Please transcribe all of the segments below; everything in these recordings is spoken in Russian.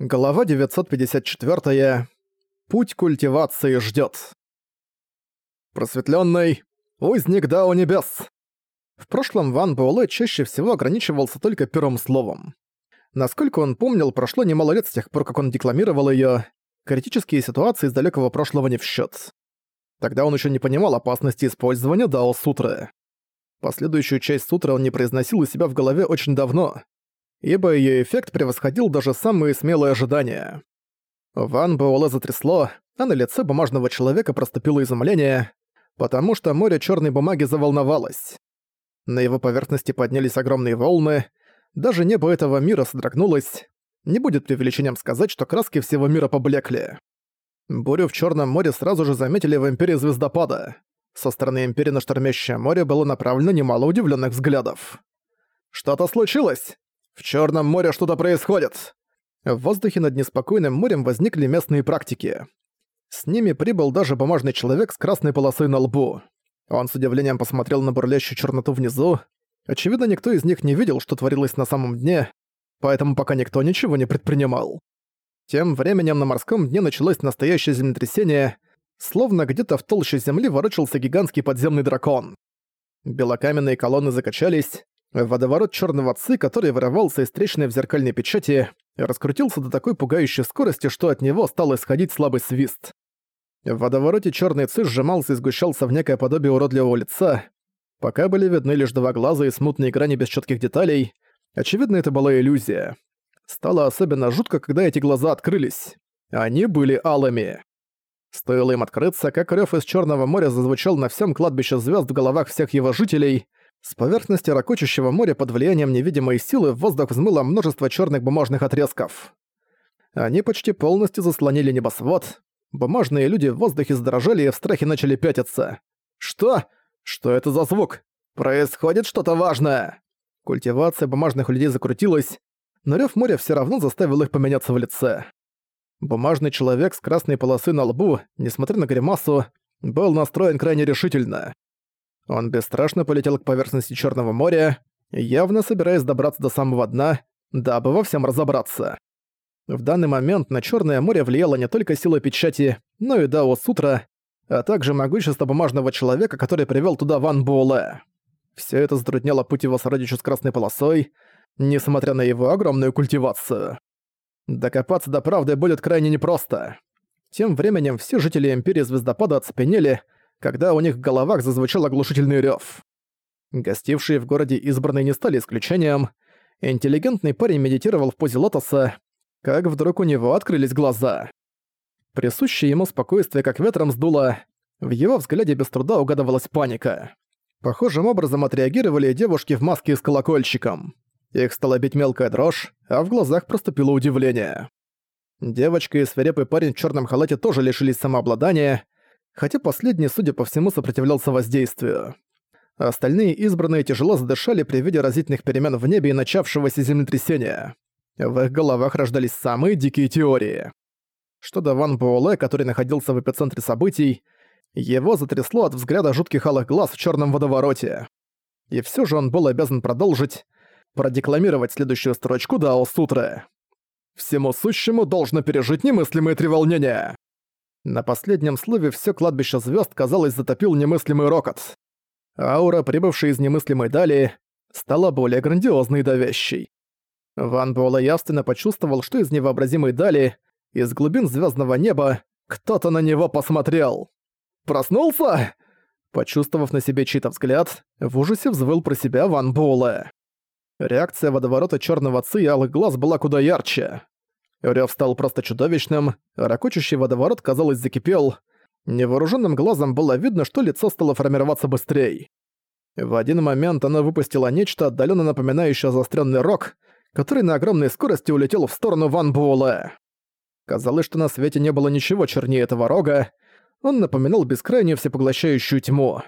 Глава 954. Путь культивации ждёт. Просветлённый. Узник Дао Небес. В прошлом Ван Буэлэ чаще всего ограничивался только первым словом. Насколько он помнил, прошло немало лет с тех пор, как он декламировал её. Критические ситуации из далекого прошлого не в счёт. Тогда он ещё не понимал опасности использования Дао-сутры. Последующую часть сутры он не произносил у себя в голове очень давно, ибо её эффект превосходил даже самые смелые ожидания. Ван Буэлэ затрясло, а на лице бумажного человека проступило изумление, потому что море чёрной бумаги заволновалось. На его поверхности поднялись огромные волны, даже небо этого мира содрогнулось. Не будет преувеличением сказать, что краски всего мира поблекли. Бурю в Чёрном море сразу же заметили в Империи Звездопада. Со стороны Империи на штормящее море было направлено немало удивленных взглядов. «Что-то случилось!» В Черном море что-то происходит. В воздухе над неспокойным морем возникли местные практики. С ними прибыл даже бумажный человек с красной полосой на лбу. Он с удивлением посмотрел на бурлящую черноту внизу. Очевидно, никто из них не видел, что творилось на самом дне, поэтому пока никто ничего не предпринимал. Тем временем на морском дне началось настоящее землетрясение, словно где-то в толще земли ворочался гигантский подземный дракон. Белокаменные колонны закачались, Водоворот черного ци, который вырывался из трещины в зеркальной печати, раскрутился до такой пугающей скорости, что от него стал исходить слабый свист. В водовороте черный ци сжимался и сгущался в некое подобие уродливого лица. Пока были видны лишь два глаза и смутные грани без четких деталей, очевидно, это была иллюзия. Стало особенно жутко, когда эти глаза открылись. Они были алыми. Стоило им открыться, как рёв из Черного моря зазвучал на всем кладбище звезд в головах всех его жителей — с поверхности ракочущего моря под влиянием невидимой силы в воздух взмыло множество черных бумажных отрезков. Они почти полностью заслонили небосвод. Бумажные люди в воздухе задрожали и в страхе начали пятиться. «Что? Что это за звук? Происходит что-то важное!» Культивация бумажных людей закрутилась, но рёв моря всё равно заставил их поменяться в лице. Бумажный человек с красной полосы на лбу, несмотря на гримасу, был настроен крайне решительно. Он бесстрашно полетел к поверхности Черного моря, явно собираясь добраться до самого дна, дабы во всем разобраться. В данный момент на Черное море влияла не только сила печати, но и Дао Сутра, а также могущество бумажного человека, который привел туда Ван Буэлэ. Все это затрудняло путь его сородичу с красной полосой, несмотря на его огромную культивацию. Докопаться до правды будет крайне непросто. Тем временем все жители Империи Звездопада оцепенели, когда у них в головах зазвучал оглушительный рёв. Гостившие в городе избранные не стали исключением. Интеллигентный парень медитировал в позе лотоса, как вдруг у него открылись глаза. Присущее ему спокойствие как ветром сдуло, в его взгляде без труда угадывалась паника. Похожим образом отреагировали девушки в маске с колокольчиком. Их стала бить мелкая дрожь, а в глазах проступило удивление. Девочка и свирепый парень в черном халате тоже лишились самообладания, хотя последний, судя по всему, сопротивлялся воздействию. Остальные избранные тяжело задышали при виде разительных перемен в небе и начавшегося землетрясения. В их головах рождались самые дикие теории. Что до Ван Буэлэ, который находился в эпицентре событий, его затрясло от взгляда жутких алых глаз в черном водовороте. И все же он был обязан продолжить, продекламировать следующую строчку Дао Сутры. «Всему сущему должно пережить немыслимые треволнения». На последнем слове все кладбище звезд казалось, затопил немыслимый рокот. Аура, прибывшая из немыслимой дали, стала более грандиозной и давящей. Ван Буэлэ явственно почувствовал, что из невообразимой дали, из глубин звездного неба, кто-то на него посмотрел. «Проснулся?» Почувствовав на себе чей-то взгляд, в ужасе взвыл про себя Ван Буэлэ. Реакция водоворота черного ци и алых глаз была куда ярче. Рёв стал просто чудовищным, ракочущий водоворот, казалось, закипел. Невооруженным глазом было видно, что лицо стало формироваться быстрее. В один момент оно выпустило нечто, отдаленно напоминающее заостренный рог, который на огромной скорости улетел в сторону Ван Буэлэ. Казалось, что на свете не было ничего чернее этого рога, он напоминал бескрайнюю всепоглощающую тьму.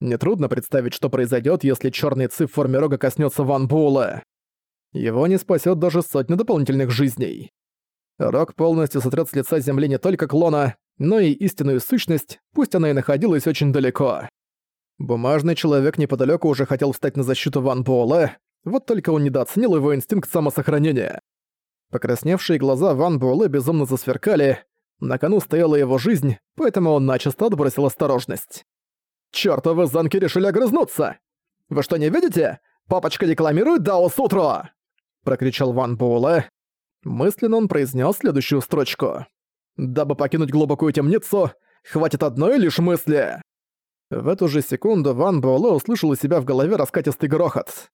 Нетрудно представить, что произойдет, если черный ци в форме рога коснется Ван Буэлэ. Его не спасет даже сотни дополнительных жизней. Рок полностью сотрет с лица земли не только клона, но и истинную сущность, пусть она и находилась очень далеко. Бумажный человек неподалеку уже хотел встать на защиту Ван Буэлэ, вот только он недооценил его инстинкт самосохранения. Покрасневшие глаза Ван Буэлэ безумно засверкали. На кону стояла его жизнь, поэтому он начисто отбросил осторожность. «Чёртовы замки решили огрызнуться! Вы что, не видите? Папочка декламирует Дао Сутру!» Прокричал Ван Буэлэ. Мысленно он произнес следующую строчку. «Дабы покинуть глубокую темницу, хватит одной лишь мысли!» В эту же секунду Ван Буэлэ услышал у себя в голове раскатистый грохот.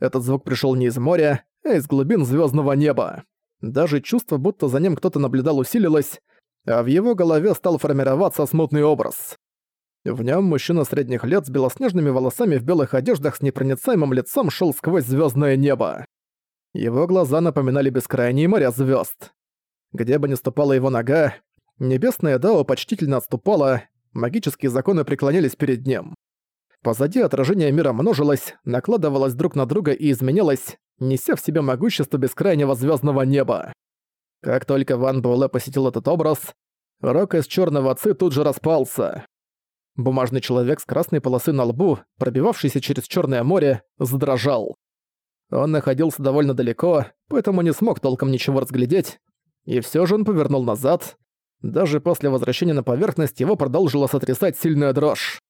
Этот звук пришел не из моря, а из глубин звездного неба. Даже чувство, будто за ним кто-то наблюдал, усилилось, а в его голове стал формироваться смутный образ. В нем мужчина средних лет с белоснежными волосами в белых одеждах с непроницаемым лицом шел сквозь звездное небо. Его глаза напоминали бескрайние моря звезд. Где бы ни ступала его нога, небесная Дао почтительно отступала, магические законы преклонялись перед ним. Позади отражение мира множилось, накладывалось друг на друга и изменялось, неся в себе могущество бескрайнего звездного неба. Как только Ван Буэлэ посетил этот образ, рок из черного ци тут же распался. Бумажный человек с красной полосы на лбу, пробивавшийся через Черное море, задрожал. Он находился довольно далеко, поэтому не смог толком ничего разглядеть, и все же он повернул назад. Даже после возвращения на поверхность его продолжила сотрясать сильная дрожь.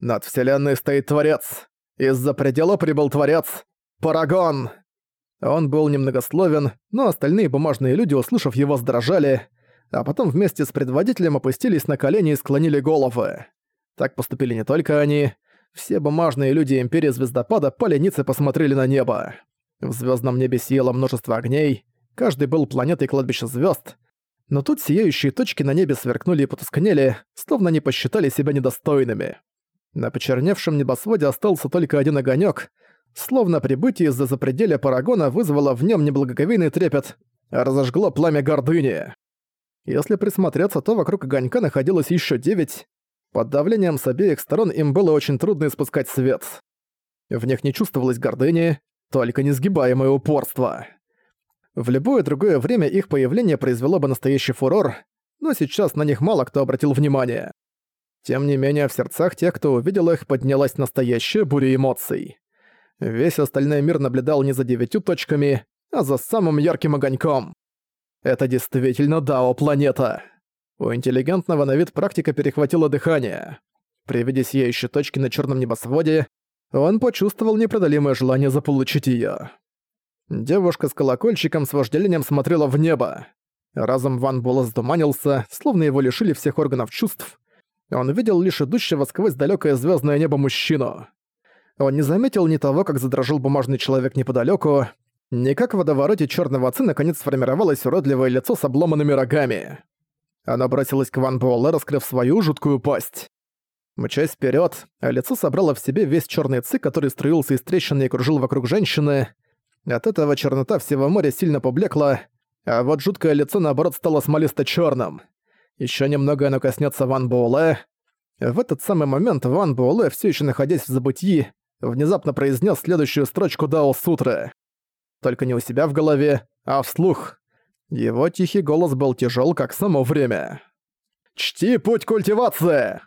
Над вселенной стоит Творец. Из-за предела прибыл Творец. Парагон!» Он был немногословен, но остальные бумажные люди, услышав его, сдрожали, а потом вместе с предводителем опустились на колени и склонили головы. Так поступили не только они. Все бумажные люди Империи Звездопада по ленице посмотрели на небо. В звездном небе сияло множество огней, каждый был планетой кладбища звезд, но тут сияющие точки на небе сверкнули и потускнели, словно они посчитали себя недостойными. На почерневшем небосводе остался только один огонек, словно прибытие из-за запределя Парагона вызвало в нем неблагоговейный трепет, а разожгло пламя гордыни. Если присмотреться, то вокруг огонька находилось еще девять. Под давлением с обеих сторон им было очень трудно испускать свет. В них не чувствовалось гордыни, только несгибаемое упорство. В любое другое время их появление произвело бы настоящий фурор, но сейчас на них мало кто обратил внимание. Тем не менее, в сердцах тех, кто увидел их, поднялась настоящая буря эмоций. Весь остальной мир наблюдал не за девятью точками, а за самым ярким огоньком. Это действительно Дао-планета. У интеллигентного на вид практика перехватила дыхание. При виде сияющей точки на черном небосводе, он почувствовал непреодолимое желание заполучить ее. Девушка с колокольчиком с вожделением смотрела в небо. Разом Ван Була затуманился, словно его лишили всех органов чувств, он видел лишь идущего сквозь далёкое звёздное небо мужчину. Он не заметил ни того, как задрожал бумажный человек неподалёку, ни как в водовороте чёрного отца наконец сформировалось уродливое лицо с обломанными рогами. Она бросилась к Ван Буэлэ, раскрыв свою жуткую пасть. Мчась вперёд, а лицо собрало в себе весь чёрный ци, который струился из трещины и кружил вокруг женщины. От этого чернота всего моря сильно поблекла, а вот жуткое лицо наоборот стало смолисто-чёрным. Еще немного оно коснется Ван Буэлэ. В этот самый момент Ван Буэлэ, все еще находясь в забытии, внезапно произнес следующую строчку Дао Сутры. Только не у себя в голове, а вслух. Его тихий голос был тяжел, как само время. «Чти путь культивации!»